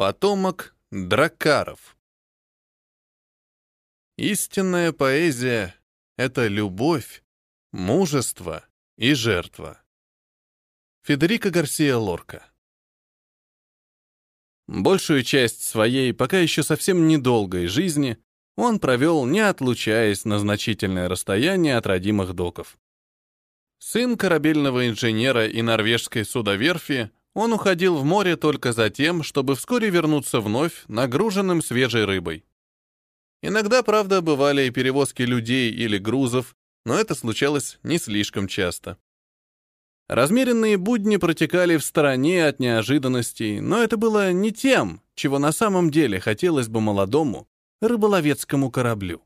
Потомок дракаров. Истинная поэзия — это любовь, мужество и жертва. Федерико Гарсия Лорка. Большую часть своей, пока еще совсем недолгой жизни, он провел, не отлучаясь на значительное расстояние от родимых доков. Сын корабельного инженера и норвежской судоверфи, он уходил в море только за тем, чтобы вскоре вернуться вновь нагруженным свежей рыбой. Иногда, правда, бывали и перевозки людей или грузов, но это случалось не слишком часто. Размеренные будни протекали в стороне от неожиданностей, но это было не тем, чего на самом деле хотелось бы молодому рыболовецкому кораблю.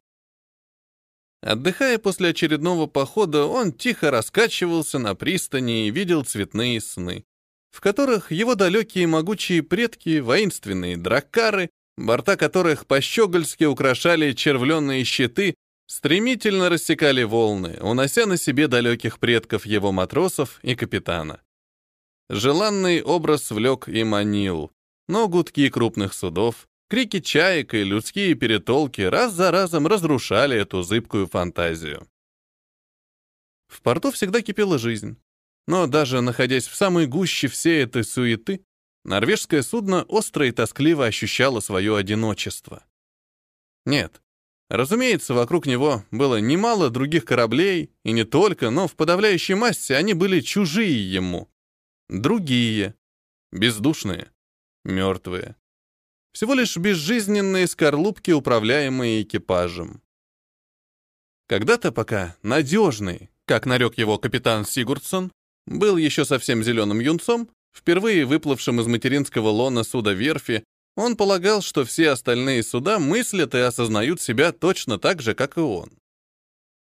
Отдыхая после очередного похода, он тихо раскачивался на пристани и видел цветные сны, в которых его далекие могучие предки, воинственные драккары, борта которых пощегольски украшали червленные щиты, стремительно рассекали волны, унося на себе далеких предков его матросов и капитана. Желанный образ влек и манил, но гудки крупных судов, Крики чаек и людские перетолки раз за разом разрушали эту зыбкую фантазию. В порту всегда кипела жизнь. Но даже находясь в самой гуще всей этой суеты, норвежское судно остро и тоскливо ощущало свое одиночество. Нет, разумеется, вокруг него было немало других кораблей, и не только, но в подавляющей массе они были чужие ему. Другие, бездушные, мертвые. Всего лишь безжизненные скорлупки, управляемые экипажем. Когда-то пока надежный, как нарек его капитан Сигурдсон, был еще совсем зеленым юнцом, впервые выплывшим из материнского лона суда верфи, он полагал, что все остальные суда мыслят и осознают себя точно так же, как и он.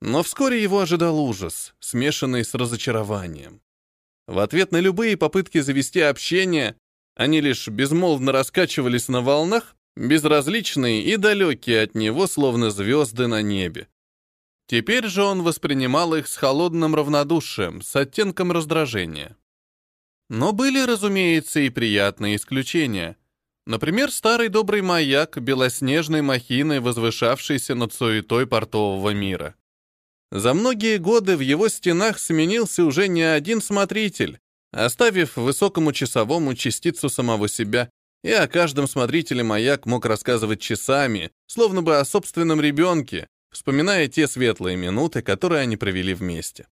Но вскоре его ожидал ужас, смешанный с разочарованием. В ответ на любые попытки завести общение, они лишь безмолвно раскачивались на волнах, безразличные и далекие от него, словно звезды на небе. Теперь же он воспринимал их с холодным равнодушием, с оттенком раздражения. Но были, разумеется, и приятные исключения. Например, старый добрый маяк белоснежной махины, возвышавшийся над суетой портового мира. За многие годы в его стенах сменился уже не один смотритель, оставив высокому часовому частицу самого себя, и о каждом смотрителе маяк мог рассказывать часами, словно бы о собственном ребенке, вспоминая те светлые минуты, которые они провели вместе.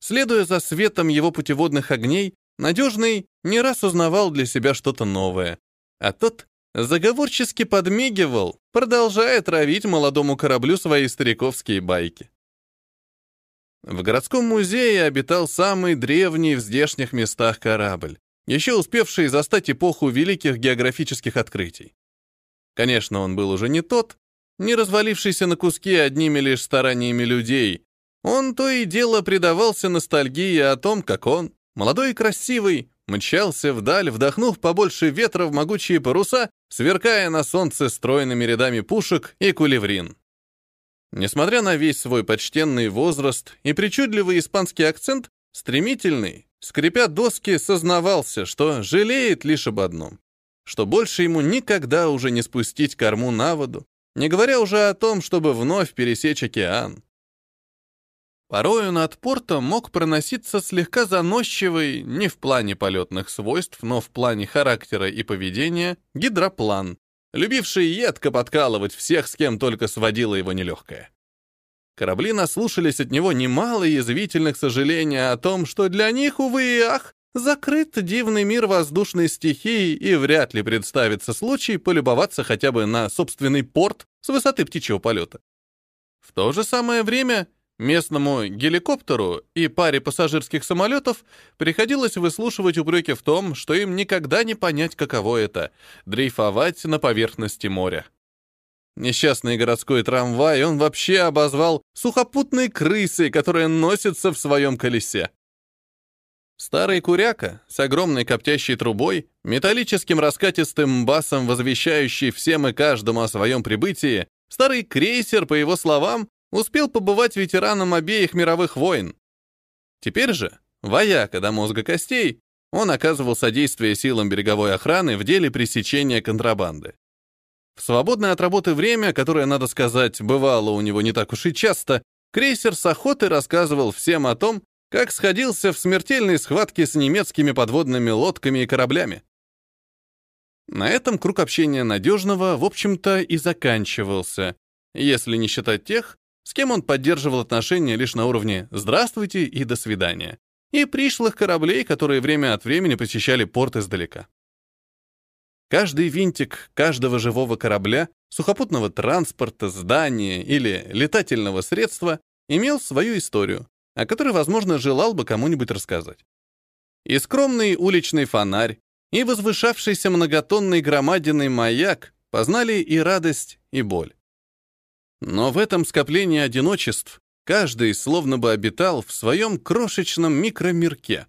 Следуя за светом его путеводных огней, Надежный не раз узнавал для себя что-то новое, а тот заговорчески подмигивал, продолжая травить молодому кораблю свои стариковские байки. В городском музее обитал самый древний в здешних местах корабль, еще успевший застать эпоху великих географических открытий. Конечно, он был уже не тот, не развалившийся на куски одними лишь стараниями людей. Он то и дело предавался ностальгии о том, как он, молодой и красивый, мчался вдаль, вдохнув побольше ветра в могучие паруса, сверкая на солнце стройными рядами пушек и кулеврин. Несмотря на весь свой почтенный возраст и причудливый испанский акцент, стремительный, скрипя доски, сознавался, что жалеет лишь об одном, что больше ему никогда уже не спустить корму на воду, не говоря уже о том, чтобы вновь пересечь океан. Порою над портом мог проноситься слегка заносчивый, не в плане полетных свойств, но в плане характера и поведения, гидроплан, любивший едко подкалывать всех, с кем только сводила его нелегкая. Корабли наслушались от него немало язвительных сожалений о том, что для них, увы и ах, закрыт дивный мир воздушной стихии и вряд ли представится случай полюбоваться хотя бы на собственный порт с высоты птичьего полета. В то же самое время Местному геликоптеру и паре пассажирских самолетов приходилось выслушивать упреки в том, что им никогда не понять, каково это — дрейфовать на поверхности моря. Несчастный городской трамвай он вообще обозвал сухопутной крысой, которая носится в своем колесе. Старый куряка с огромной коптящей трубой, металлическим раскатистым басом, возвещающий всем и каждому о своем прибытии, старый крейсер, по его словам, успел побывать ветераном обеих мировых войн. Теперь же, вояка до мозга костей, он оказывал содействие силам береговой охраны в деле пресечения контрабанды. В свободное от работы время, которое, надо сказать, бывало у него не так уж и часто, крейсер с охоты рассказывал всем о том, как сходился в смертельной схватке с немецкими подводными лодками и кораблями. На этом круг общения надежного, в общем-то, и заканчивался, если не считать тех, с кем он поддерживал отношения лишь на уровне «здравствуйте» и «до свидания», и пришлых кораблей, которые время от времени посещали порт издалека. Каждый винтик каждого живого корабля, сухопутного транспорта, здания или летательного средства имел свою историю, о которой, возможно, желал бы кому-нибудь рассказать. И скромный уличный фонарь, и возвышавшийся многотонный громадиный маяк познали и радость, и боль. Но в этом скоплении одиночеств каждый словно бы обитал в своем крошечном микромирке,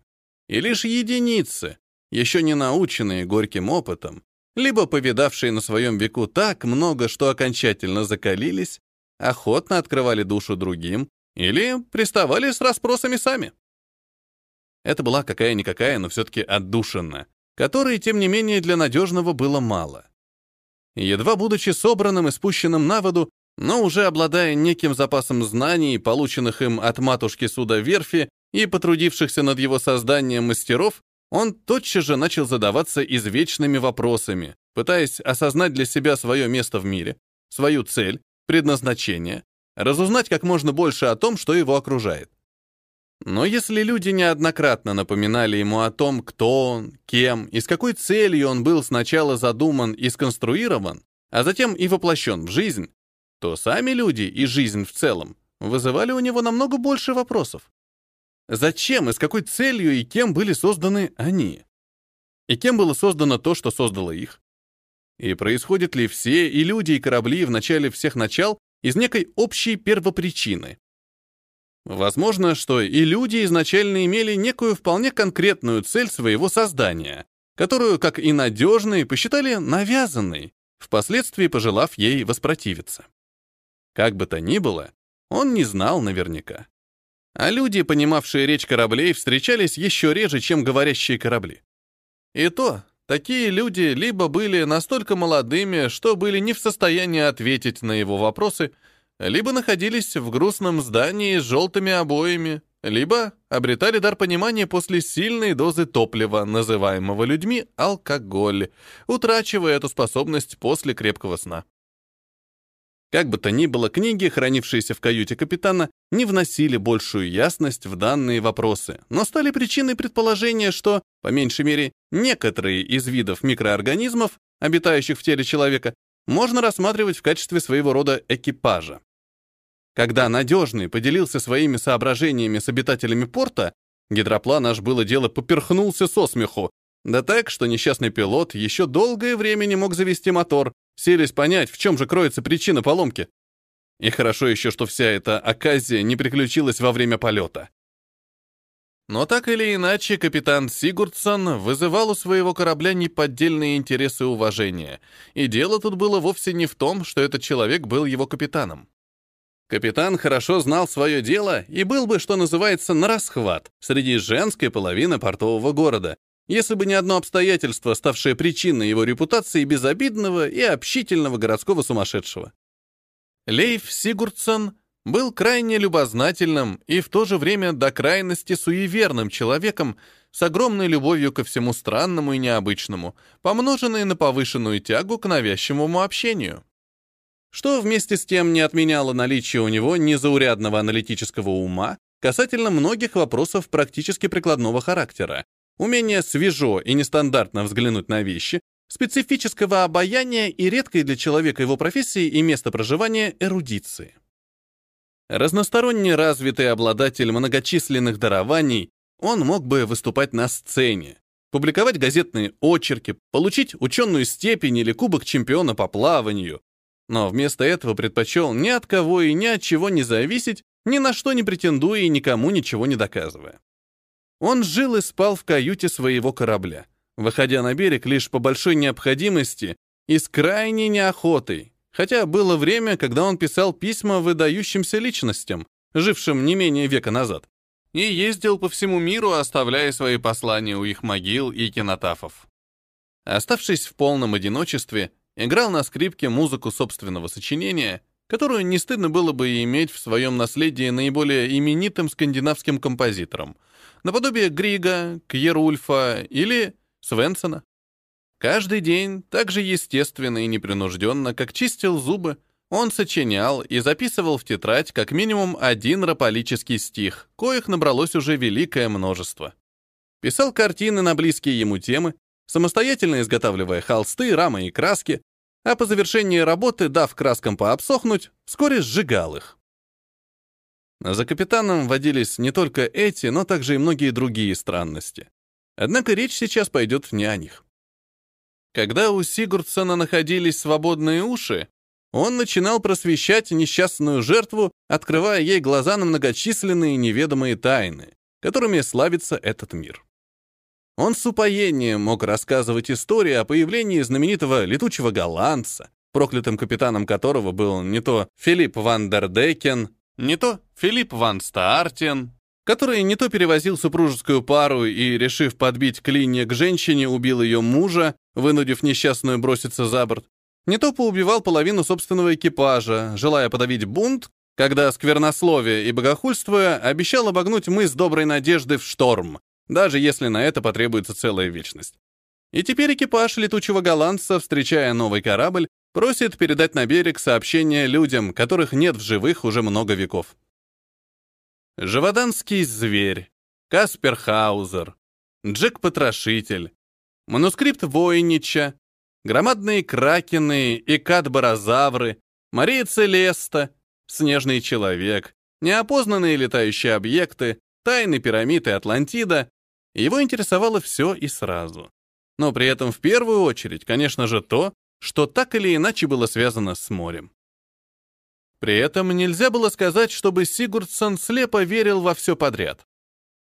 и лишь единицы, еще не наученные горьким опытом, либо повидавшие на своем веку так много, что окончательно закалились, охотно открывали душу другим или приставали с расспросами сами. Это была какая-никакая, но все-таки отдушина, которой, тем не менее, для надежного было мало. Едва будучи собранным и спущенным на воду, но уже обладая неким запасом знаний, полученных им от матушки суда верфи и потрудившихся над его созданием мастеров, он тотчас же начал задаваться извечными вопросами, пытаясь осознать для себя свое место в мире, свою цель, предназначение, разузнать как можно больше о том, что его окружает. Но если люди неоднократно напоминали ему о том, кто он, кем и с какой целью он был сначала задуман и сконструирован, а затем и воплощен в жизнь, то сами люди и жизнь в целом вызывали у него намного больше вопросов. Зачем и с какой целью и кем были созданы они? И кем было создано то, что создало их? И происходят ли все и люди, и корабли в начале всех начал из некой общей первопричины? Возможно, что и люди изначально имели некую вполне конкретную цель своего создания, которую, как и надежные, посчитали навязанной, впоследствии пожелав ей воспротивиться. Как бы то ни было, он не знал наверняка. А люди, понимавшие речь кораблей, встречались еще реже, чем говорящие корабли. И то, такие люди либо были настолько молодыми, что были не в состоянии ответить на его вопросы, либо находились в грустном здании с желтыми обоями, либо обретали дар понимания после сильной дозы топлива, называемого людьми алкоголь, утрачивая эту способность после крепкого сна. Как бы то ни было, книги, хранившиеся в каюте капитана, не вносили большую ясность в данные вопросы, но стали причиной предположения, что, по меньшей мере, некоторые из видов микроорганизмов, обитающих в теле человека, можно рассматривать в качестве своего рода экипажа. Когда надежный поделился своими соображениями с обитателями порта, гидроплан аж было дело поперхнулся со смеху, да так, что несчастный пилот еще долгое время не мог завести мотор, селись понять, в чем же кроется причина поломки. И хорошо еще, что вся эта оказия не приключилась во время полета. Но так или иначе, капитан Сигурдсон вызывал у своего корабля неподдельные интересы и уважения, и дело тут было вовсе не в том, что этот человек был его капитаном. Капитан хорошо знал свое дело и был бы, что называется, на расхват среди женской половины портового города, если бы не одно обстоятельство, ставшее причиной его репутации безобидного и общительного городского сумасшедшего. Лейф Сигурдсон был крайне любознательным и в то же время до крайности суеверным человеком с огромной любовью ко всему странному и необычному, помноженной на повышенную тягу к навязчивому общению. Что вместе с тем не отменяло наличие у него незаурядного аналитического ума касательно многих вопросов практически прикладного характера, умение свежо и нестандартно взглянуть на вещи, специфического обаяния и редкой для человека его профессии и места проживания эрудиции. Разносторонне развитый обладатель многочисленных дарований, он мог бы выступать на сцене, публиковать газетные очерки, получить ученую степень или кубок чемпиона по плаванию, но вместо этого предпочел ни от кого и ни от чего не зависеть, ни на что не претендуя и никому ничего не доказывая. Он жил и спал в каюте своего корабля, выходя на берег лишь по большой необходимости и с крайней неохотой, хотя было время, когда он писал письма выдающимся личностям, жившим не менее века назад. и ездил по всему миру, оставляя свои послания у их могил и кинотафов. Оставшись в полном одиночестве, играл на скрипке музыку собственного сочинения, которую не стыдно было бы иметь в своем наследии наиболее именитым скандинавским композитором, наподобие Грига, Кьерульфа или Свенсона. Каждый день, так же естественно и непринужденно, как чистил зубы, он сочинял и записывал в тетрадь как минимум один раполический стих, коих набралось уже великое множество. Писал картины на близкие ему темы, самостоятельно изготавливая холсты, рамы и краски, а по завершении работы, дав краскам пообсохнуть, вскоре сжигал их. За капитаном водились не только эти, но также и многие другие странности. Однако речь сейчас пойдет не о них. Когда у Сигурдсона находились свободные уши, он начинал просвещать несчастную жертву, открывая ей глаза на многочисленные неведомые тайны, которыми славится этот мир. Он с упоением мог рассказывать истории о появлении знаменитого летучего голландца, проклятым капитаном которого был не то Филипп ван дер Декен, не то Филипп ван Стаартен, который не то перевозил супружескую пару и, решив подбить клинья к женщине, убил ее мужа, вынудив несчастную броситься за борт, не то поубивал половину собственного экипажа, желая подавить бунт, когда сквернословие и богохульствуя обещал обогнуть мыс Доброй Надежды в шторм, даже если на это потребуется целая вечность. И теперь экипаж летучего голландца, встречая новый корабль, просит передать на берег сообщение людям, которых нет в живых уже много веков. Живоданский зверь, Каспер Хаузер, Джек-потрошитель, манускрипт Войнича, громадные кракены и кадборозавры, Мария Целеста, снежный человек, неопознанные летающие объекты, тайны пирамиды Атлантида, его интересовало все и сразу. Но при этом в первую очередь, конечно же, то, что так или иначе было связано с морем. При этом нельзя было сказать, чтобы Сигурдсон слепо верил во все подряд.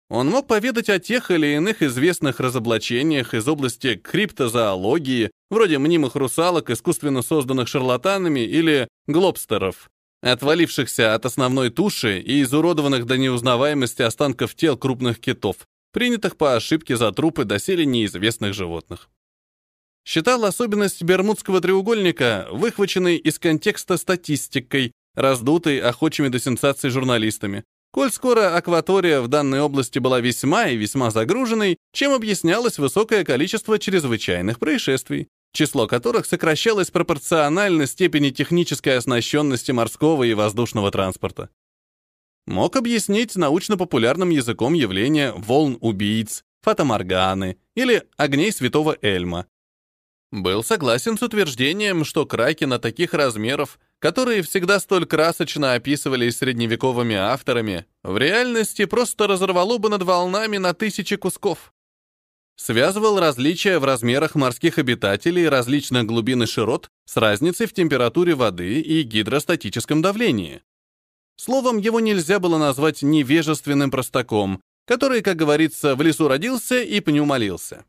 Он мог поведать о тех или иных известных разоблачениях из области криптозоологии, вроде мнимых русалок, искусственно созданных шарлатанами, или глобстеров, отвалившихся от основной туши и изуродованных до неузнаваемости останков тел крупных китов, принятых по ошибке за трупы доселе неизвестных животных. Считал особенность Бермудского треугольника, выхваченной из контекста статистикой, раздутой охочими до сенсаций журналистами, коль скоро акватория в данной области была весьма и весьма загруженной, чем объяснялось высокое количество чрезвычайных происшествий, число которых сокращалось пропорционально степени технической оснащенности морского и воздушного транспорта. Мог объяснить научно-популярным языком явление волн убийц, фатоморганы или огней святого Эльма. Был согласен с утверждением, что кракена таких размеров, которые всегда столь красочно описывались средневековыми авторами, в реальности просто разорвало бы над волнами на тысячи кусков связывал различия в размерах морских обитателей различных глубин и широт с разницей в температуре воды и гидростатическом давлении. Словом, его нельзя было назвать невежественным простаком, который, как говорится, в лесу родился и пню молился.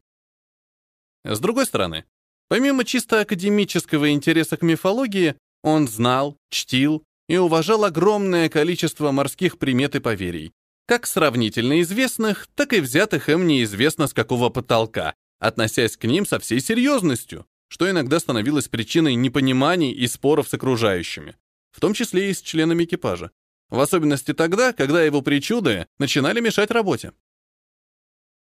С другой стороны, помимо чисто академического интереса к мифологии, он знал, чтил и уважал огромное количество морских примет и поверий, как сравнительно известных, так и взятых им неизвестно с какого потолка, относясь к ним со всей серьезностью, что иногда становилось причиной непониманий и споров с окружающими, в том числе и с членами экипажа, в особенности тогда, когда его причуды начинали мешать работе.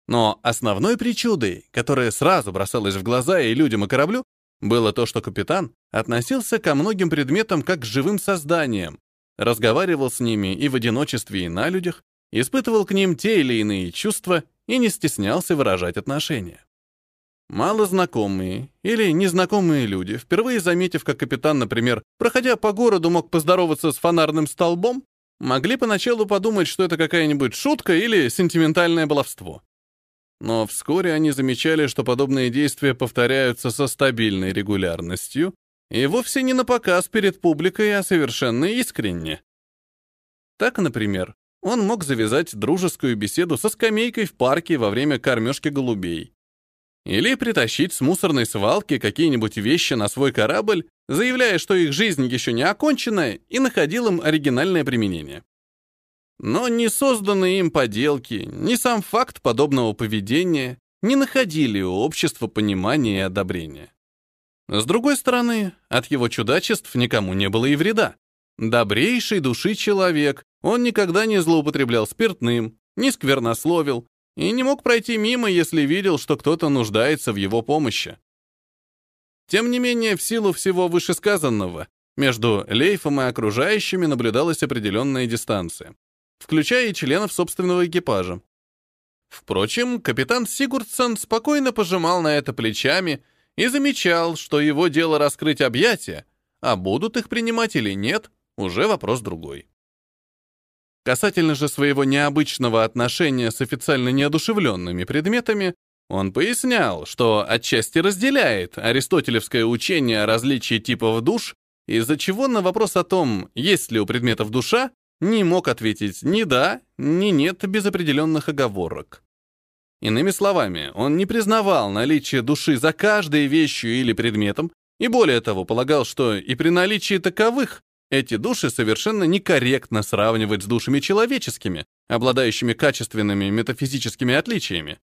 Но основной причудой, которая сразу бросалась в глаза и людям, и кораблю, было то, что капитан относился ко многим предметам как к живым созданиям, разговаривал с ними и в одиночестве, и на людях, испытывал к ним те или иные чувства и не стеснялся выражать отношения. Малознакомые или незнакомые люди, впервые заметив, как капитан, например, проходя по городу, мог поздороваться с фонарным столбом, могли поначалу подумать, что это какая-нибудь шутка или сентиментальное баловство. Но вскоре они замечали, что подобные действия повторяются со стабильной регулярностью и вовсе не на показ перед публикой, а совершенно искренне. Так, например, он мог завязать дружескую беседу со скамейкой в парке во время кормежки голубей. Или притащить с мусорной свалки какие-нибудь вещи на свой корабль, заявляя, что их жизнь еще не окончена, и находил им оригинальное применение. Но ни созданные им поделки, ни сам факт подобного поведения не находили у общества понимания и одобрения. С другой стороны, от его чудачеств никому не было и вреда. Добрейший души человек, он никогда не злоупотреблял спиртным, не сквернословил и не мог пройти мимо, если видел, что кто-то нуждается в его помощи. Тем не менее, в силу всего вышесказанного, между Лейфом и окружающими наблюдалась определенная дистанция, включая и членов собственного экипажа. Впрочем, капитан Сигурдсон спокойно пожимал на это плечами и замечал, что его дело раскрыть объятия, а будут их принимать или нет, уже вопрос другой. Касательно же своего необычного отношения с официально неодушевленными предметами, он пояснял, что отчасти разделяет аристотелевское учение о различии типов душ, из-за чего на вопрос о том, есть ли у предметов душа, не мог ответить ни да, ни нет без определенных оговорок. Иными словами, он не признавал наличие души за каждой вещью или предметом, и более того, полагал, что и при наличии таковых эти души совершенно некорректно сравнивать с душами человеческими, обладающими качественными метафизическими отличиями.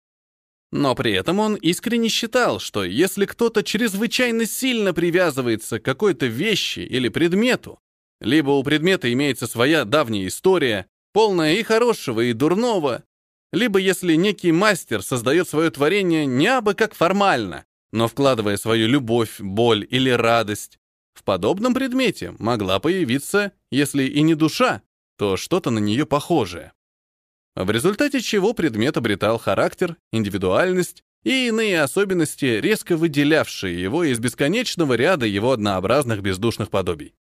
Но при этом он искренне считал, что если кто-то чрезвычайно сильно привязывается к какой-то вещи или предмету, либо у предмета имеется своя давняя история, полная и хорошего, и дурного, либо если некий мастер создает свое творение не абы как формально, но вкладывая свою любовь, боль или радость, в подобном предмете могла появиться, если и не душа, то что-то на нее похожее. В результате чего предмет обретал характер, индивидуальность и иные особенности, резко выделявшие его из бесконечного ряда его однообразных бездушных подобий.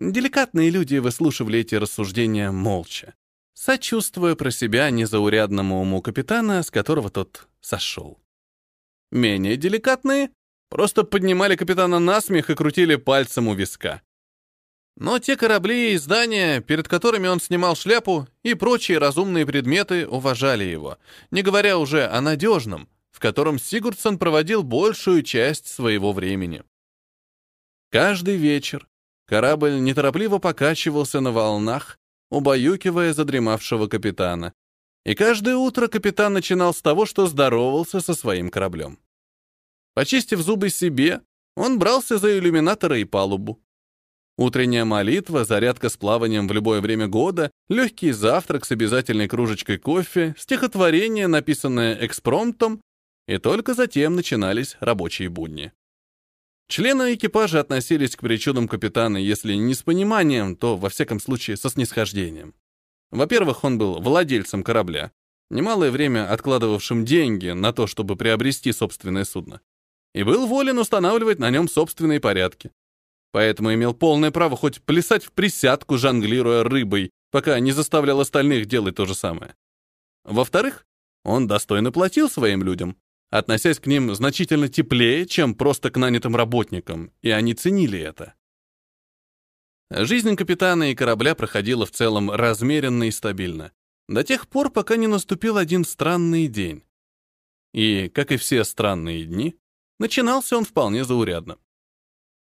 Деликатные люди выслушивали эти рассуждения молча, сочувствуя про себя незаурядному уму капитана, с которого тот сошел. Менее деликатные просто поднимали капитана на смех и крутили пальцем у виска. Но те корабли и здания, перед которыми он снимал шляпу, и прочие разумные предметы уважали его, не говоря уже о надежном, в котором Сигурдсон проводил большую часть своего времени. Каждый вечер Корабль неторопливо покачивался на волнах, убаюкивая задремавшего капитана. И каждое утро капитан начинал с того, что здоровался со своим кораблем. Почистив зубы себе, он брался за иллюминаторы и палубу. Утренняя молитва, зарядка с плаванием в любое время года, легкий завтрак с обязательной кружечкой кофе, стихотворение, написанное экспромтом, и только затем начинались рабочие будни. Члены экипажа относились к причудам капитана, если не с пониманием, то, во всяком случае, со снисхождением. Во-первых, он был владельцем корабля, немалое время откладывавшим деньги на то, чтобы приобрести собственное судно, и был волен устанавливать на нем собственные порядки. Поэтому имел полное право хоть плясать в присядку, жонглируя рыбой, пока не заставлял остальных делать то же самое. Во-вторых, он достойно платил своим людям, относясь к ним значительно теплее, чем просто к нанятым работникам, и они ценили это. Жизнь капитана и корабля проходила в целом размеренно и стабильно, до тех пор, пока не наступил один странный день. И, как и все странные дни, начинался он вполне заурядно.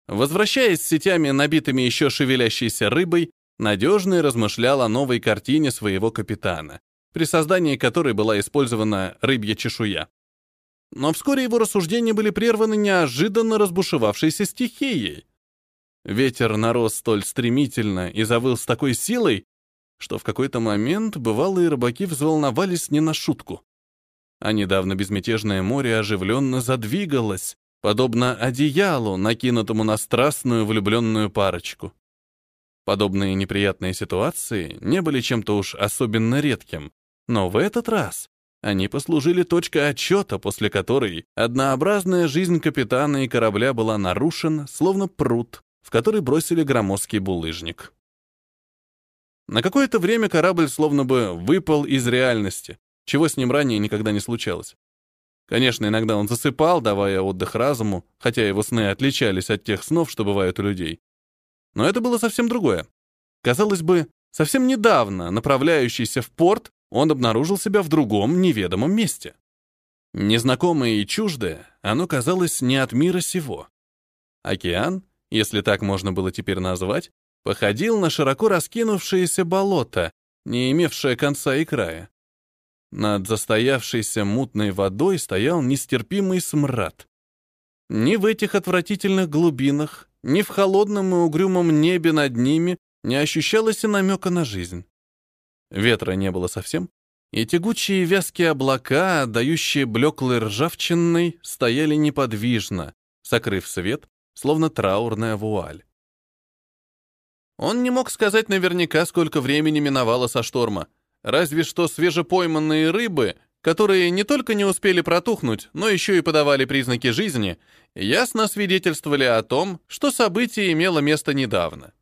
Возвращаясь с сетями, набитыми еще шевелящейся рыбой, Надежный размышлял о новой картине своего капитана, при создании которой была использована рыбья чешуя. Но вскоре его рассуждения были прерваны неожиданно разбушевавшейся стихией. Ветер нарос столь стремительно и завыл с такой силой, что в какой-то момент бывалые рыбаки взволновались не на шутку. А недавно безмятежное море оживленно задвигалось, подобно одеялу, накинутому на страстную влюбленную парочку. Подобные неприятные ситуации не были чем-то уж особенно редким, но в этот раз они послужили точкой отчета, после которой однообразная жизнь капитана и корабля была нарушена, словно пруд, в который бросили громоздкий булыжник. На какое-то время корабль словно бы выпал из реальности, чего с ним ранее никогда не случалось. Конечно, иногда он засыпал, давая отдых разуму, хотя его сны отличались от тех снов, что бывают у людей. Но это было совсем другое. Казалось бы, совсем недавно направляющийся в порт он обнаружил себя в другом неведомом месте. Незнакомое и чуждое, оно казалось не от мира сего. Океан, если так можно было теперь назвать, походил на широко раскинувшееся болото, не имевшее конца и края. Над застоявшейся мутной водой стоял нестерпимый смрад. Ни в этих отвратительных глубинах, ни в холодном и угрюмом небе над ними не ощущалось и намека на жизнь. Ветра не было совсем, и тягучие вязкие облака, отдающие блеклой ржавчиной, стояли неподвижно, сокрыв свет, словно траурная вуаль. Он не мог сказать наверняка, сколько времени миновало со шторма, разве что свежепойманные рыбы, которые не только не успели протухнуть, но еще и подавали признаки жизни, ясно свидетельствовали о том, что событие имело место недавно.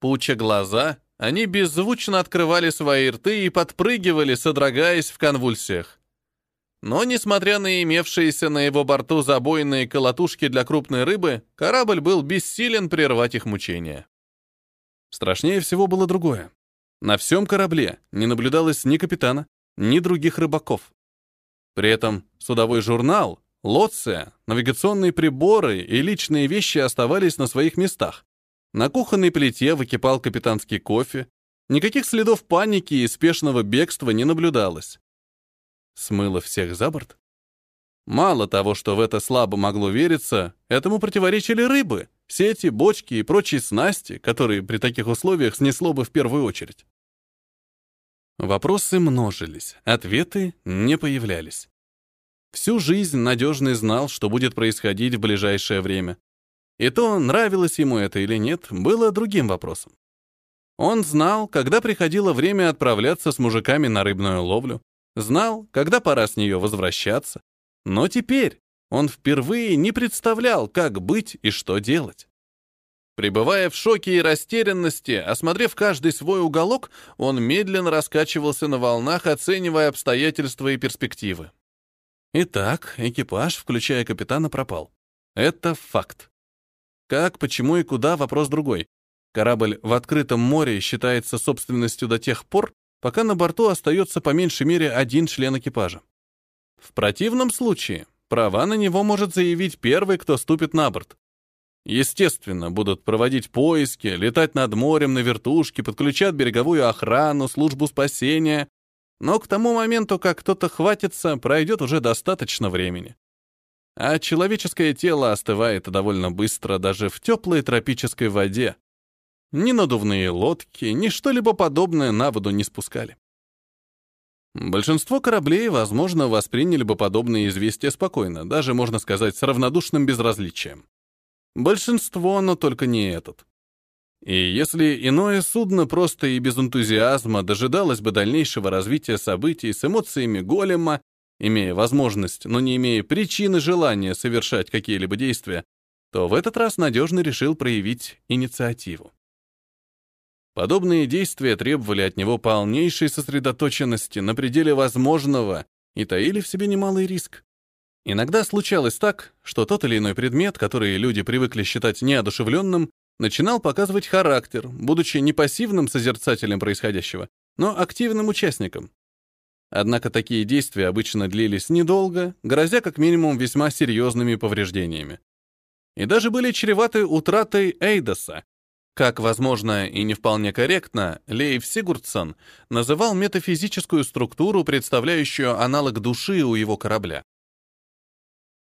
Пуча глаза, они беззвучно открывали свои рты и подпрыгивали, содрогаясь в конвульсиях. Но, несмотря на имевшиеся на его борту забойные колотушки для крупной рыбы, корабль был бессилен прервать их мучения. Страшнее всего было другое. На всем корабле не наблюдалось ни капитана, ни других рыбаков. При этом судовой журнал, лоция, навигационные приборы и личные вещи оставались на своих местах, на кухонной плите выкипал капитанский кофе. Никаких следов паники и спешного бегства не наблюдалось. Смыло всех за борт? Мало того, что в это слабо могло вериться, этому противоречили рыбы, сети, бочки и прочие снасти, которые при таких условиях снесло бы в первую очередь. Вопросы множились, ответы не появлялись. Всю жизнь надежный знал, что будет происходить в ближайшее время. И то, нравилось ему это или нет, было другим вопросом. Он знал, когда приходило время отправляться с мужиками на рыбную ловлю, знал, когда пора с нее возвращаться, но теперь он впервые не представлял, как быть и что делать. Пребывая в шоке и растерянности, осмотрев каждый свой уголок, он медленно раскачивался на волнах, оценивая обстоятельства и перспективы. Итак, экипаж, включая капитана, пропал. Это факт. Как, почему и куда — вопрос другой. Корабль в открытом море считается собственностью до тех пор, пока на борту остается по меньшей мере один член экипажа. В противном случае права на него может заявить первый, кто ступит на борт. Естественно, будут проводить поиски, летать над морем на вертушке, подключат береговую охрану, службу спасения. Но к тому моменту, как кто-то хватится, пройдет уже достаточно времени а человеческое тело остывает довольно быстро даже в теплой тропической воде. Ни надувные лодки, ни что-либо подобное на воду не спускали. Большинство кораблей, возможно, восприняли бы подобные известия спокойно, даже, можно сказать, с равнодушным безразличием. Большинство, но только не этот. И если иное судно просто и без энтузиазма дожидалось бы дальнейшего развития событий с эмоциями голема имея возможность, но не имея причины желания совершать какие-либо действия, то в этот раз надежно решил проявить инициативу. Подобные действия требовали от него полнейшей сосредоточенности на пределе возможного и таили в себе немалый риск. Иногда случалось так, что тот или иной предмет, который люди привыкли считать неодушевленным, начинал показывать характер, будучи не пассивным созерцателем происходящего, но активным участником. Однако такие действия обычно длились недолго, грозя как минимум весьма серьезными повреждениями. И даже были чреваты утратой Эйдоса. Как, возможно, и не вполне корректно, Лейв Сигурдсон называл метафизическую структуру, представляющую аналог души у его корабля.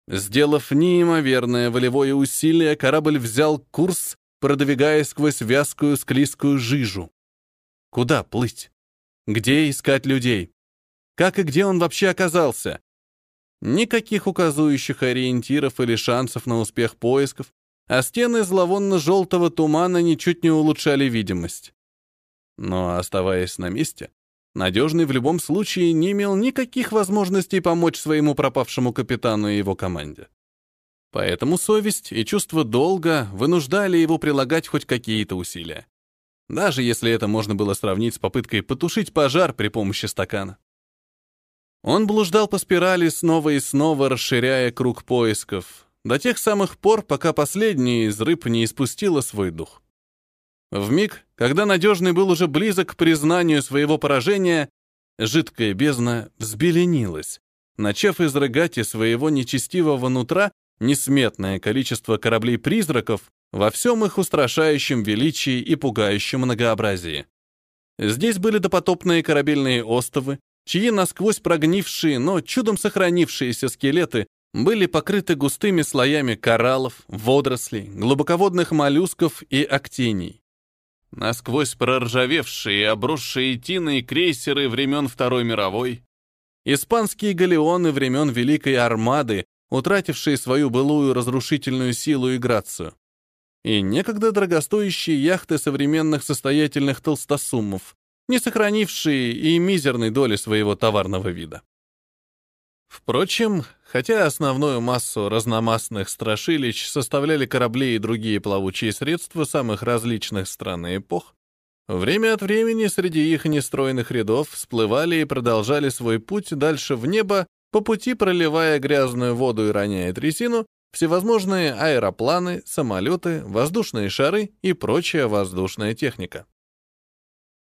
Сделав неимоверное волевое усилие, корабль взял курс, продвигаясь сквозь вязкую склизкую жижу. Куда плыть? Где искать людей? Как и где он вообще оказался? Никаких указывающих ориентиров или шансов на успех поисков, а стены зловонно-желтого тумана ничуть не улучшали видимость. Но, оставаясь на месте, Надежный в любом случае не имел никаких возможностей помочь своему пропавшему капитану и его команде. Поэтому совесть и чувство долга вынуждали его прилагать хоть какие-то усилия. Даже если это можно было сравнить с попыткой потушить пожар при помощи стакана. Он блуждал по спирали снова и снова, расширяя круг поисков, до тех самых пор, пока последняя из рыб не испустила свой дух. В миг, когда надежный был уже близок к признанию своего поражения, жидкая бездна взбеленилась, начав изрыгать из своего нечестивого нутра несметное количество кораблей-призраков, во всем их устрашающем величии и пугающем многообразии. Здесь были допотопные корабельные остовы, чьи насквозь прогнившие, но чудом сохранившиеся скелеты были покрыты густыми слоями кораллов, водорослей, глубоководных моллюсков и актиний. Насквозь проржавевшие и обросшие тиной крейсеры времен Второй мировой, испанские галеоны времен Великой Армады, утратившие свою былую разрушительную силу и грацию, и некогда дорогостоящие яхты современных состоятельных толстосумов, не сохранившие и мизерной доли своего товарного вида. Впрочем, хотя основную массу разномастных страшилищ составляли корабли и другие плавучие средства самых различных стран и эпох, время от времени среди их нестроенных рядов всплывали и продолжали свой путь дальше в небо, по пути проливая грязную воду и роняя трясину, всевозможные аэропланы, самолеты, воздушные шары и прочая воздушная техника.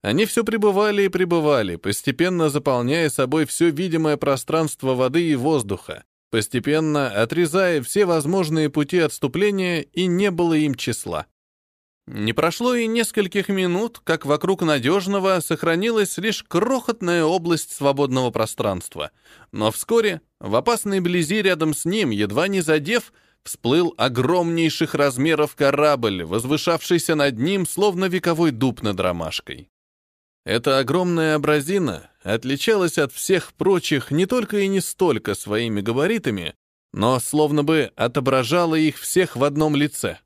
Они все пребывали и пребывали, постепенно заполняя собой все видимое пространство воды и воздуха, постепенно отрезая все возможные пути отступления, и не было им числа. Не прошло и нескольких минут, как вокруг надежного сохранилась лишь крохотная область свободного пространства, но вскоре, в опасной близи рядом с ним, едва не задев, всплыл огромнейших размеров корабль, возвышавшийся над ним, словно вековой дуб над ромашкой. Эта огромная абразина отличалась от всех прочих не только и не столько своими габаритами, но словно бы отображала их всех в одном лице.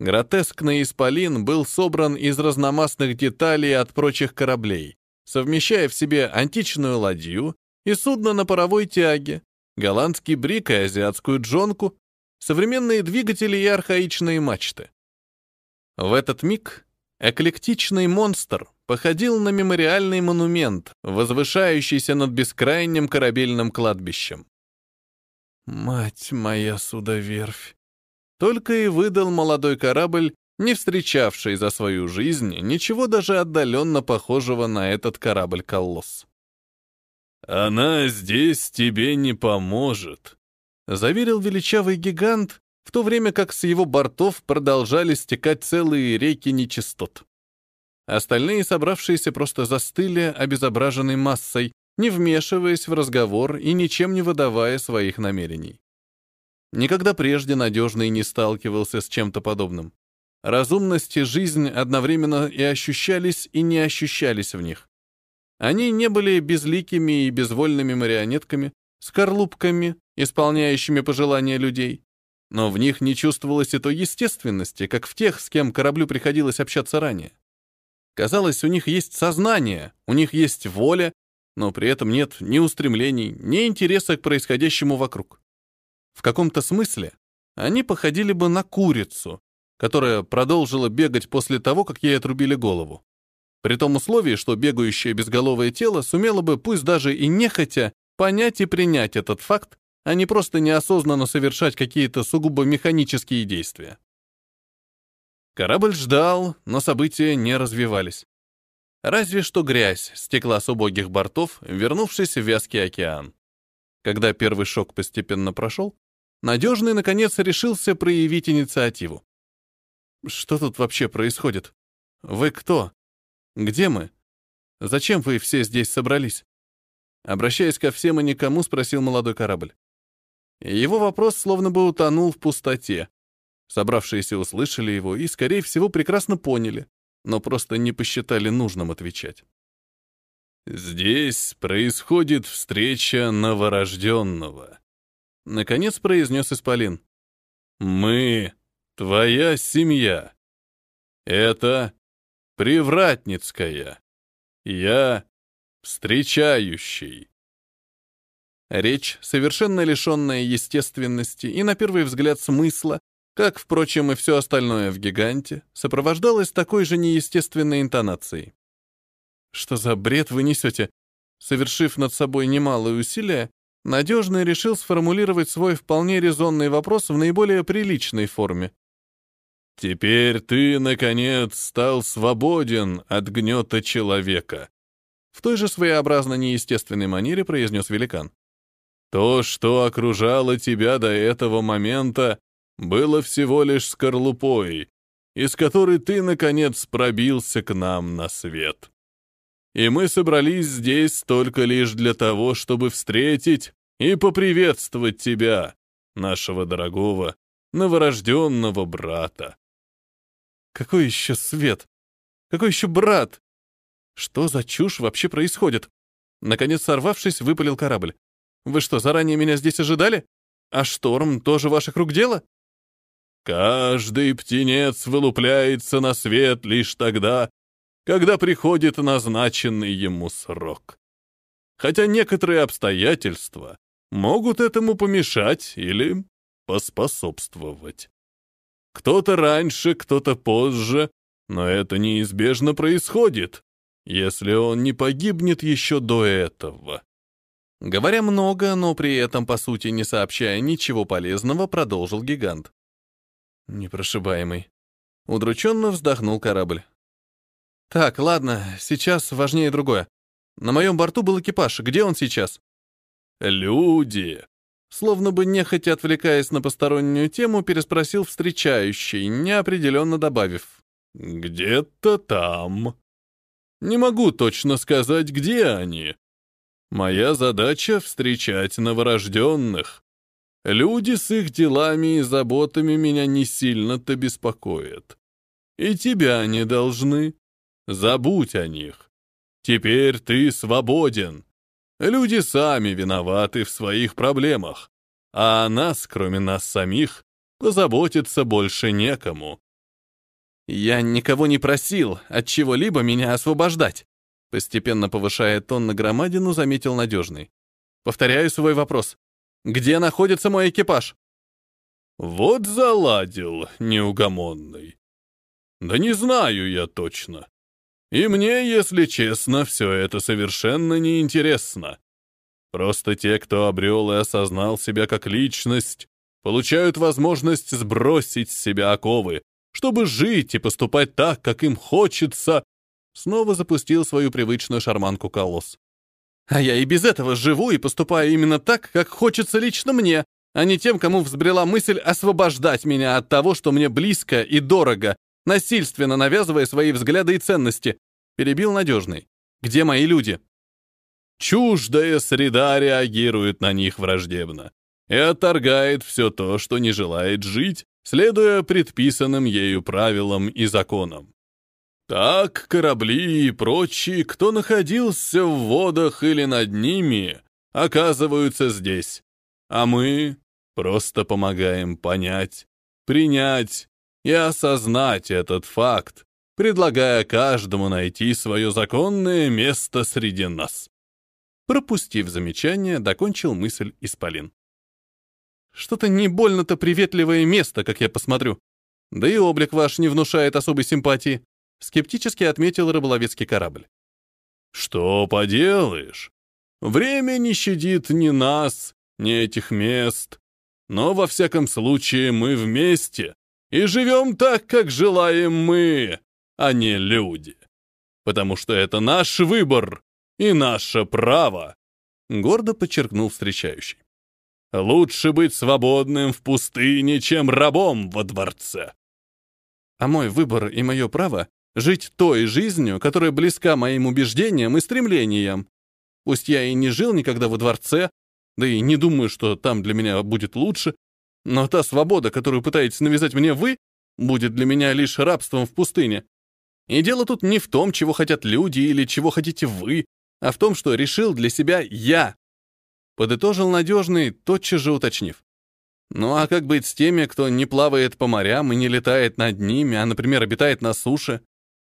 Гротескный исполин был собран из разномастных деталей от прочих кораблей, совмещая в себе античную ладью и судно на паровой тяге, голландский брик и азиатскую джонку, современные двигатели и архаичные мачты. В этот миг эклектичный монстр походил на мемориальный монумент, возвышающийся над бескрайним корабельным кладбищем. «Мать моя судоверфь!» Только и выдал молодой корабль, не встречавший за свою жизнь ничего даже отдаленно похожего на этот корабль-колосс. «Она здесь тебе не поможет», — заверил величавый гигант, в то время как с его бортов продолжали стекать целые реки нечистот. Остальные собравшиеся просто застыли обезображенной массой, не вмешиваясь в разговор и ничем не выдавая своих намерений. Никогда прежде надежный не сталкивался с чем-то подобным. Разумность и жизнь одновременно и ощущались, и не ощущались в них. Они не были безликими и безвольными марионетками, скорлупками, исполняющими пожелания людей, но в них не чувствовалось и той естественности, как в тех, с кем кораблю приходилось общаться ранее. Казалось, у них есть сознание, у них есть воля, но при этом нет ни устремлений, ни интереса к происходящему вокруг. В каком-то смысле они походили бы на курицу, которая продолжила бегать после того, как ей отрубили голову. При том условии, что бегающее безголовое тело сумело бы, пусть даже и нехотя, понять и принять этот факт, а не просто неосознанно совершать какие-то сугубо механические действия. Корабль ждал, но события не развивались. Разве что грязь стекла с убогих бортов, вернувшись в вязкий океан. Когда первый шок постепенно прошел, Надежный, наконец, решился проявить инициативу. «Что тут вообще происходит? Вы кто? Где мы? Зачем вы все здесь собрались?» Обращаясь ко всем и никому, спросил молодой корабль. Его вопрос словно бы утонул в пустоте, Собравшиеся услышали его и, скорее всего, прекрасно поняли, но просто не посчитали нужным отвечать. «Здесь происходит встреча новорожденного», — наконец произнес Исполин. «Мы — твоя семья. Это Привратницкая. Я — встречающий». Речь, совершенно лишенная естественности и, на первый взгляд, смысла, как, впрочем, и все остальное в «Гиганте», сопровождалось такой же неестественной интонацией. «Что за бред вы несете?» Совершив над собой немалые усилия, Надежный решил сформулировать свой вполне резонный вопрос в наиболее приличной форме. «Теперь ты, наконец, стал свободен от гнета человека», в той же своеобразно неестественной манере произнес великан. «То, что окружало тебя до этого момента, было всего лишь скорлупой, из которой ты, наконец, пробился к нам на свет. И мы собрались здесь только лишь для того, чтобы встретить и поприветствовать тебя, нашего дорогого, новорожденного брата. Какой еще свет? Какой еще брат? Что за чушь вообще происходит? Наконец, сорвавшись, выпалил корабль. Вы что, заранее меня здесь ожидали? А шторм тоже ваших рук дело? Каждый птенец вылупляется на свет лишь тогда, когда приходит назначенный ему срок. Хотя некоторые обстоятельства могут этому помешать или поспособствовать. Кто-то раньше, кто-то позже, но это неизбежно происходит, если он не погибнет еще до этого. Говоря много, но при этом, по сути, не сообщая ничего полезного, продолжил гигант. Непрошибаемый. Удрученно вздохнул корабль. Так, ладно, сейчас важнее другое. На моем борту был экипаж. Где он сейчас? Люди. Словно бы нехотя отвлекаясь на постороннюю тему, переспросил встречающий, неопределенно добавив. Где-то там. Не могу точно сказать, где они. Моя задача — встречать новорожденных. Люди с их делами и заботами меня не сильно-то беспокоят. И тебя не должны. Забудь о них. Теперь ты свободен. Люди сами виноваты в своих проблемах, а о нас, кроме нас самих, позаботиться больше некому. Я никого не просил от чего-либо меня освобождать. Постепенно повышая тон на громадину, заметил надежный. Повторяю свой вопрос. Где находится мой экипаж? Вот заладил, неугомонный. Да не знаю я точно. И мне, если честно, все это совершенно неинтересно. Просто те, кто обрел и осознал себя как личность, получают возможность сбросить с себя оковы, чтобы жить и поступать так, как им хочется. Снова запустил свою привычную шарманку колосс. А я и без этого живу и поступаю именно так, как хочется лично мне, а не тем, кому взбрела мысль освобождать меня от того, что мне близко и дорого, насильственно навязывая свои взгляды и ценности. Перебил надежный. Где мои люди? Чуждая среда реагирует на них враждебно и отторгает все то, что не желает жить, следуя предписанным ею правилам и законам. Так корабли и прочие, кто находился в водах или над ними, оказываются здесь, а мы просто помогаем понять, принять и осознать этот факт, предлагая каждому найти свое законное место среди нас. Пропустив замечание, докончил мысль Исполин. Что-то не больно-то приветливое место, как я посмотрю. Да и облик ваш не внушает особой симпатии скептически отметил рыболовецкий корабль. Что поделаешь? Время не щадит ни нас, ни этих мест. Но во всяком случае мы вместе и живем так, как желаем мы, а не люди. Потому что это наш выбор и наше право, гордо подчеркнул встречающий. Лучше быть свободным в пустыне, чем рабом во дворце. А мой выбор и мое право жить той жизнью, которая близка моим убеждениям и стремлениям. Пусть я и не жил никогда во дворце, да и не думаю, что там для меня будет лучше, но та свобода, которую пытаетесь навязать мне вы, будет для меня лишь рабством в пустыне. И дело тут не в том, чего хотят люди или чего хотите вы, а в том, что решил для себя я. Подытожил надежный, тотчас же уточнив. Ну а как быть с теми, кто не плавает по морям и не летает над ними, а, например, обитает на суше?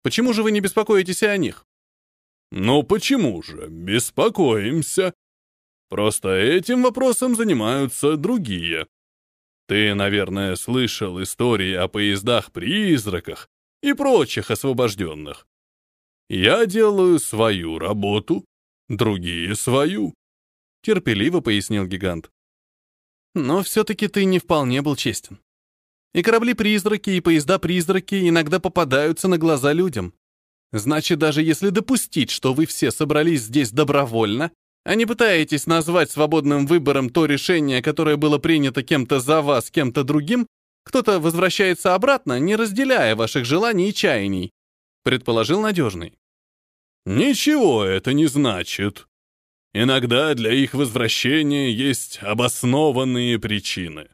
Почему же вы не беспокоитесь о них? Ну почему же? Беспокоимся. Просто этим вопросом занимаются другие. Ты, наверное, слышал истории о поездах-призраках и прочих освобожденных. Я делаю свою работу, другие свою, терпеливо пояснил гигант. Но все-таки ты не вполне был честен. И корабли-призраки, и поезда-призраки иногда попадаются на глаза людям. Значит, даже если допустить, что вы все собрались здесь добровольно, а не пытаетесь назвать свободным выбором то решение, которое было принято кем-то за вас, кем-то другим, Кто-то возвращается обратно, не разделяя ваших желаний и чаяний, предположил надежный. Ничего это не значит. Иногда для их возвращения есть обоснованные причины.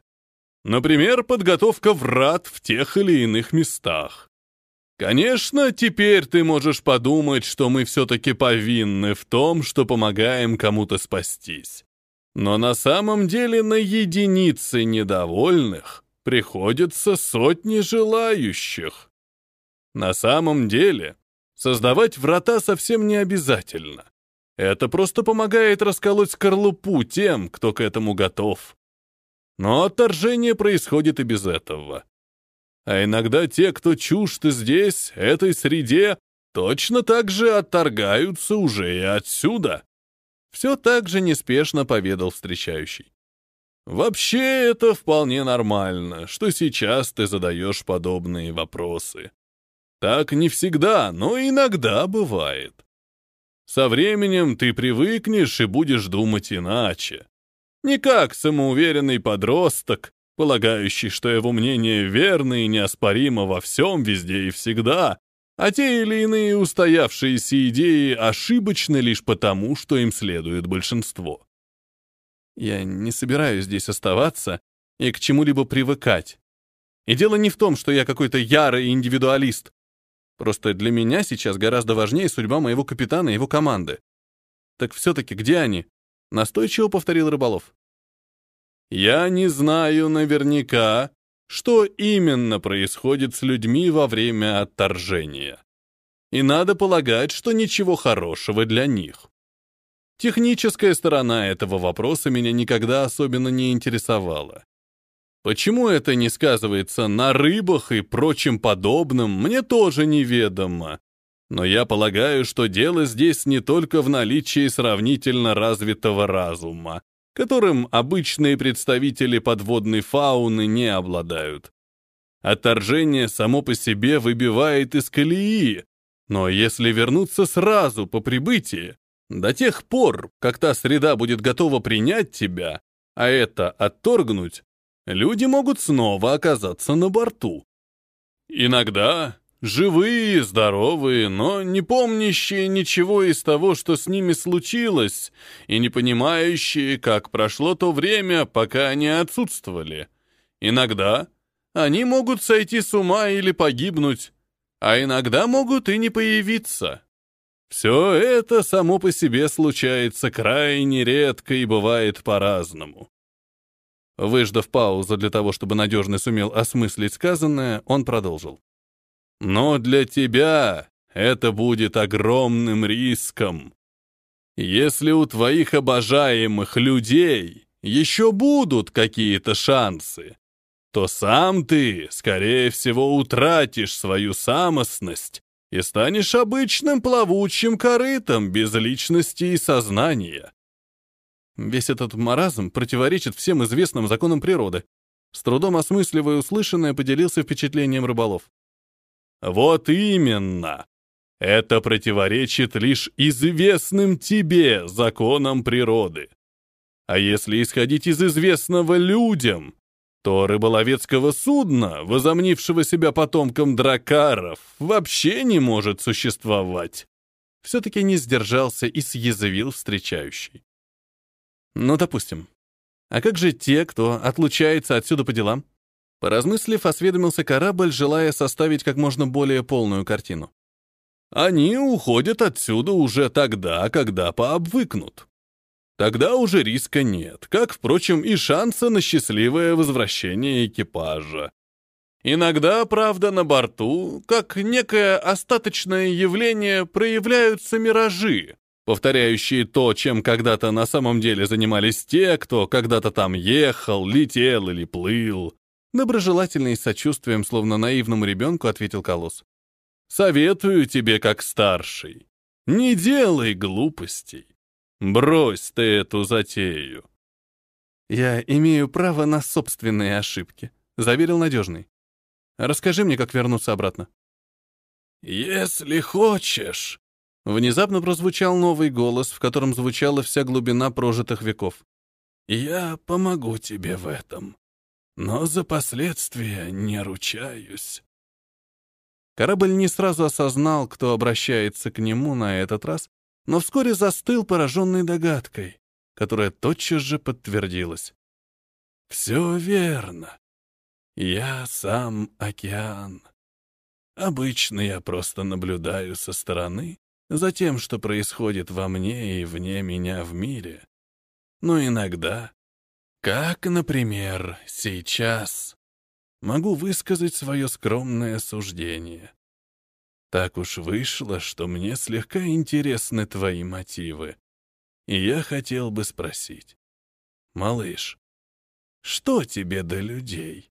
Например, подготовка врат в тех или иных местах. Конечно, теперь ты можешь подумать, что мы все-таки повинны в том, что помогаем кому-то спастись. Но на самом деле на единицы недовольных приходится сотни желающих. На самом деле, создавать врата совсем не обязательно. Это просто помогает расколоть скорлупу тем, кто к этому готов. Но отторжение происходит и без этого. А иногда те, кто чужд здесь, этой среде, точно так же отторгаются уже и отсюда. Все так же неспешно поведал встречающий. Вообще это вполне нормально, что сейчас ты задаешь подобные вопросы. Так не всегда, но иногда бывает. Со временем ты привыкнешь и будешь думать иначе. Не как самоуверенный подросток, полагающий, что его мнение верно и неоспоримо во всем, везде и всегда, а те или иные устоявшиеся идеи ошибочны лишь потому, что им следует большинство. Я не собираюсь здесь оставаться и к чему-либо привыкать. И дело не в том, что я какой-то ярый индивидуалист. Просто для меня сейчас гораздо важнее судьба моего капитана и его команды. Так все-таки где они? Настойчиво повторил Рыболов. Я не знаю наверняка, что именно происходит с людьми во время отторжения. И надо полагать, что ничего хорошего для них. Техническая сторона этого вопроса меня никогда особенно не интересовала. Почему это не сказывается на рыбах и прочем подобном, мне тоже неведомо. Но я полагаю, что дело здесь не только в наличии сравнительно развитого разума, которым обычные представители подводной фауны не обладают. Отторжение само по себе выбивает из колеи, но если вернуться сразу по прибытии, до тех пор, как та среда будет готова принять тебя, а это отторгнуть, люди могут снова оказаться на борту. Иногда Живые, здоровые, но не помнящие ничего из того, что с ними случилось, и не понимающие, как прошло то время, пока они отсутствовали. Иногда они могут сойти с ума или погибнуть, а иногда могут и не появиться. Все это само по себе случается крайне редко и бывает по-разному. Выждав паузу для того, чтобы надежно сумел осмыслить сказанное, он продолжил. Но для тебя это будет огромным риском. Если у твоих обожаемых людей еще будут какие-то шансы, то сам ты, скорее всего, утратишь свою самостность и станешь обычным плавучим корытом без личности и сознания. Весь этот маразм противоречит всем известным законам природы. С трудом осмысливая услышанное, поделился впечатлением рыболов. Вот именно. Это противоречит лишь известным тебе законам природы. А если исходить из известного людям, то рыболовецкого судна, возомнившего себя потомком дракаров, вообще не может существовать. Все-таки не сдержался и съязвил встречающий. Ну, допустим. А как же те, кто отлучается отсюда по делам? Поразмыслив, осведомился корабль, желая составить как можно более полную картину. Они уходят отсюда уже тогда, когда пообвыкнут. Тогда уже риска нет, как, впрочем, и шанса на счастливое возвращение экипажа. Иногда, правда, на борту, как некое остаточное явление, проявляются миражи, повторяющие то, чем когда-то на самом деле занимались те, кто когда-то там ехал, летел или плыл. Доброжелательно и с сочувствием, словно наивному ребенку, ответил Колосс. «Советую тебе, как старший, не делай глупостей. Брось ты эту затею». «Я имею право на собственные ошибки», — заверил надежный. «Расскажи мне, как вернуться обратно». «Если хочешь», — внезапно прозвучал новый голос, в котором звучала вся глубина прожитых веков. «Я помогу тебе в этом. Но за последствия не ручаюсь». Корабль не сразу осознал, кто обращается к нему на этот раз, но вскоре застыл пораженной догадкой, которая тотчас же подтвердилась. «Все верно. Я сам океан. Обычно я просто наблюдаю со стороны за тем, что происходит во мне и вне меня в мире. Но иногда, как, например, сейчас, могу высказать свое скромное суждение. Так уж вышло, что мне слегка интересны твои мотивы. И я хотел бы спросить. Малыш, что тебе до людей?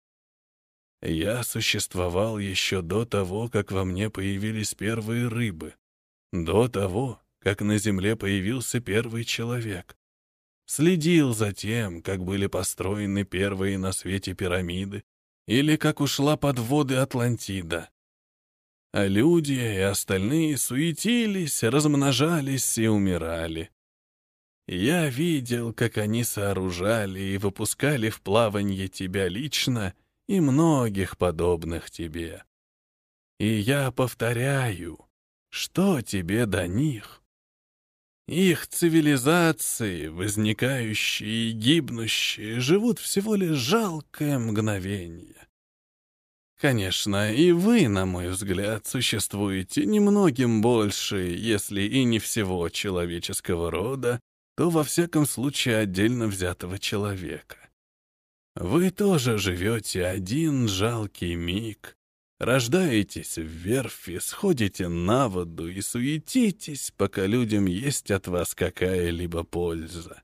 Я существовал еще до того, как во мне появились первые рыбы. До того, как на Земле появился первый человек. Следил за тем, как были построены первые на свете пирамиды, или как ушла под воды Атлантида. А люди и остальные суетились, размножались и умирали. Я видел, как они сооружали и выпускали в плаванье тебя лично и многих подобных тебе. И я повторяю, что тебе до них? Их цивилизации, возникающие и гибнущие, живут всего лишь жалкое мгновение. Конечно, и вы, на мой взгляд, существуете немногим больше, если и не всего человеческого рода, то во всяком случае отдельно взятого человека. Вы тоже живете один жалкий миг, рождаетесь в верфи, сходите на воду и суетитесь, пока людям есть от вас какая-либо польза.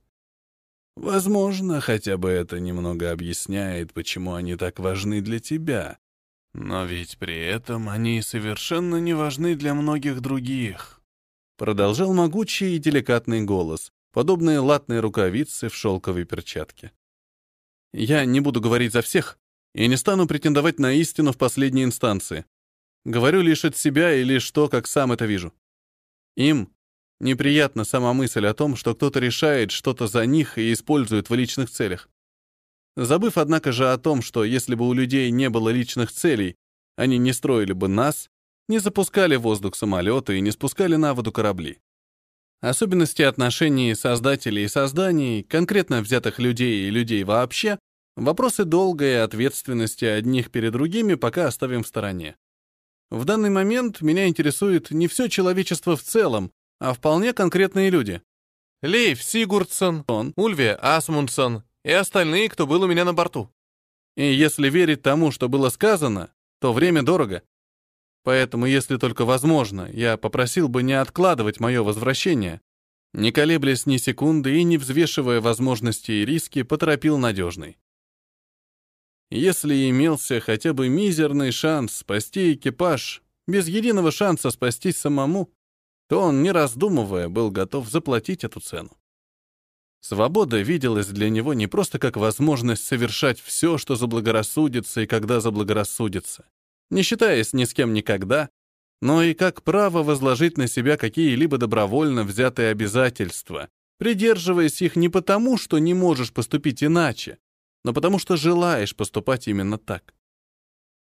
Возможно, хотя бы это немного объясняет, почему они так важны для тебя, но ведь при этом они совершенно не важны для многих других. Продолжал могучий и деликатный голос, подобные латные рукавицы в шелковой перчатке. Я не буду говорить за всех и не стану претендовать на истину в последней инстанции. Говорю лишь от себя и лишь то, как сам это вижу. Им неприятна сама мысль о том, что кто-то решает что-то за них и использует в личных целях. Забыв, однако же, о том, что если бы у людей не было личных целей, они не строили бы нас, не запускали в воздух самолеты и не спускали на воду корабли. Особенности отношений создателей и созданий, конкретно взятых людей и людей вообще, вопросы долга и ответственности одних перед другими пока оставим в стороне. В данный момент меня интересует не все человечество в целом, а вполне конкретные люди. Лейф Сигурдсон, он, Ульве Асмундсон и остальные, кто был у меня на борту. И если верить тому, что было сказано, то время дорого. Поэтому, если только возможно, я попросил бы не откладывать мое возвращение. Не колеблясь ни секунды и не взвешивая возможности и риски, поторопил надежный. Если имелся хотя бы мизерный шанс спасти экипаж, без единого шанса спастись самому, то он, не раздумывая, был готов заплатить эту цену. Свобода виделась для него не просто как возможность совершать все, что заблагорассудится и когда заблагорассудится, не считаясь ни с кем никогда, но и как право возложить на себя какие-либо добровольно взятые обязательства, придерживаясь их не потому, что не можешь поступить иначе, но потому что желаешь поступать именно так.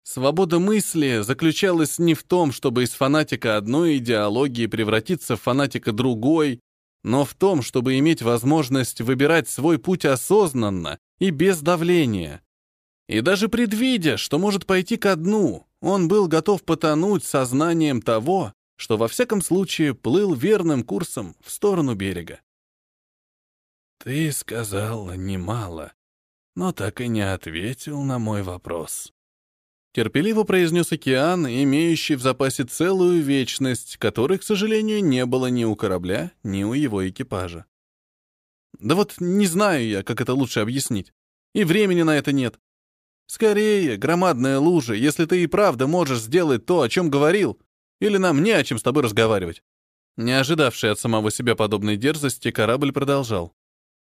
Свобода мысли заключалась не в том, чтобы из фанатика одной идеологии превратиться в фанатика другой, но в том, чтобы иметь возможность выбирать свой путь осознанно и без давления. И даже предвидя, что может пойти ко дну, он был готов потонуть сознанием того, что во всяком случае плыл верным курсом в сторону берега. «Ты сказал немало, но так и не ответил на мой вопрос», терпеливо произнес океан, имеющий в запасе целую вечность, которой, к сожалению, не было ни у корабля, ни у его экипажа. Да вот не знаю я, как это лучше объяснить. И времени на это нет. Скорее, громадная лужа, если ты и правда можешь сделать то, о чем говорил, или нам не о чем с тобой разговаривать. Не ожидавший от самого себя подобной дерзости, корабль продолжал.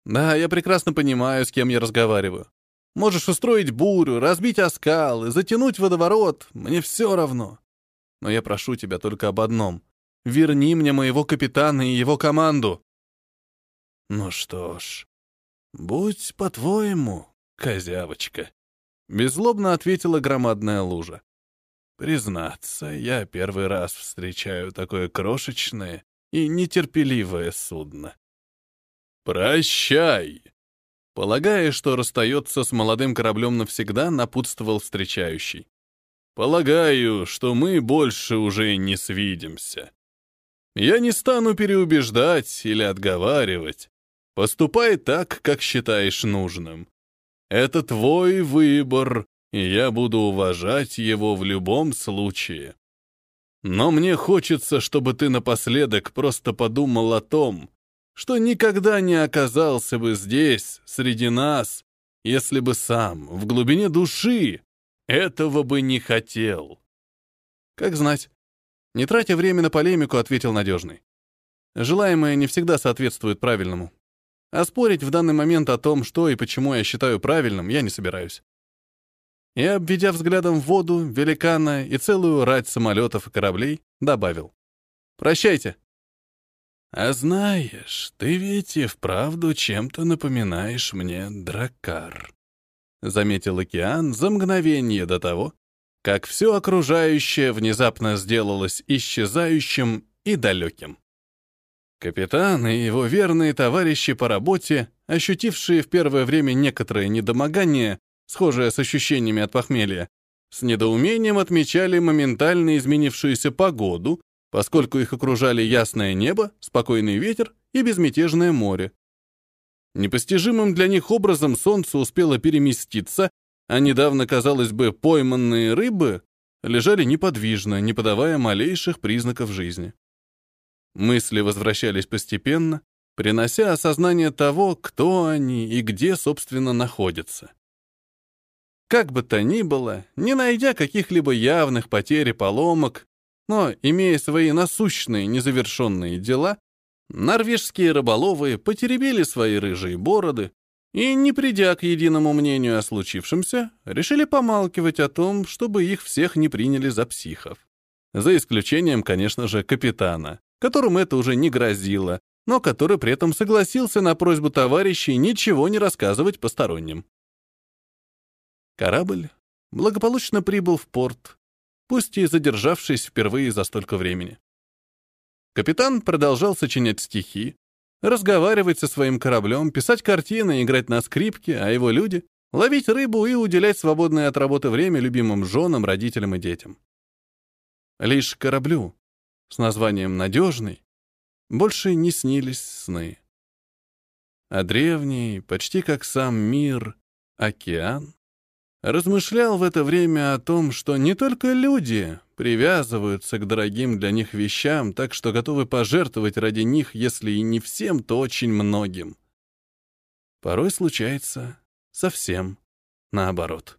Да, я прекрасно понимаю, с кем я разговариваю. Можешь устроить бурю, разбить оскалы, затянуть водоворот. Мне все равно. Но я прошу тебя только об одном. Верни мне моего капитана и его команду. Ну что ж, будь по-твоему, козявочка. беззлобно ответила громадная лужа. Признаться, я первый раз встречаю такое крошечное и нетерпеливое судно. «Прощай!» Полагая, что расстается с молодым кораблем навсегда, напутствовал встречающий. «Полагаю, что мы больше уже не свидимся. Я не стану переубеждать или отговаривать. Поступай так, как считаешь нужным. Это твой выбор, и я буду уважать его в любом случае. Но мне хочется, чтобы ты напоследок просто подумал о том, что никогда не оказался бы здесь, среди нас, если бы сам, в глубине души, этого бы не хотел. Как знать. Не тратя время на полемику, ответил надежный. Желаемое не всегда соответствует правильному. А спорить в данный момент о том, что и почему я считаю правильным, я не собираюсь. И, обведя взглядом воду, великана и целую рать самолетов и кораблей, добавил. «Прощайте». «А знаешь, ты ведь и вправду чем-то напоминаешь мне дракар», — заметил океан за мгновение до того, как все окружающее внезапно сделалось исчезающим и далеким. Капитан и его верные товарищи по работе, ощутившие в первое время некоторое недомогание, схожее с ощущениями от похмелья, с недоумением отмечали моментально изменившуюся погоду, поскольку их окружали ясное небо, спокойный ветер и безмятежное море. Непостижимым для них образом солнце успело переместиться, а недавно, казалось бы, пойманные рыбы лежали неподвижно, не подавая малейших признаков жизни. Мысли возвращались постепенно, принося осознание того, кто они и где, собственно, находятся. Как бы то ни было, не найдя каких-либо явных потерь и поломок, но имея свои насущные незавершенные дела, норвежские рыболовы потеребили свои рыжие бороды и, не придя к единому мнению о случившемся, решили помалкивать о том, чтобы их всех не приняли за психов. За исключением, конечно же, капитана, которому это уже не грозило, но который при этом согласился на просьбу товарищей ничего не рассказывать посторонним. Корабль благополучно прибыл в порт, пусть и задержавшись впервые за столько времени. Капитан продолжал сочинять стихи, разговаривать со своим кораблем, писать картины, играть на скрипке, а его люди — ловить рыбу и уделять свободное от работы время любимым женам, родителям и детям. Лишь кораблю с названием «Надежный» больше не снились сны. А древний, почти как сам мир, океан, размышлял в это время о том, что не только люди привязываются к дорогим для них вещам, так что готовы пожертвовать ради них, если и не всем, то очень многим. Порой случается совсем наоборот.